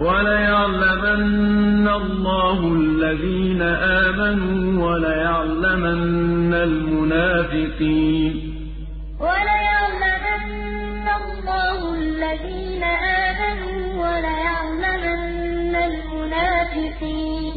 وَلَيَعْلَمَنَّ اللَّهُ الَّذِينَ آمَنُوا وَلَيَعْلَمَنَّ الْمُنَافِقِينَ. وَلَيَعْلَمَنَّ اللَّهُ الَّذِينَ آمَنُوا وَلَيَعْلَمَنَّ الْمُنَافِقِينَ.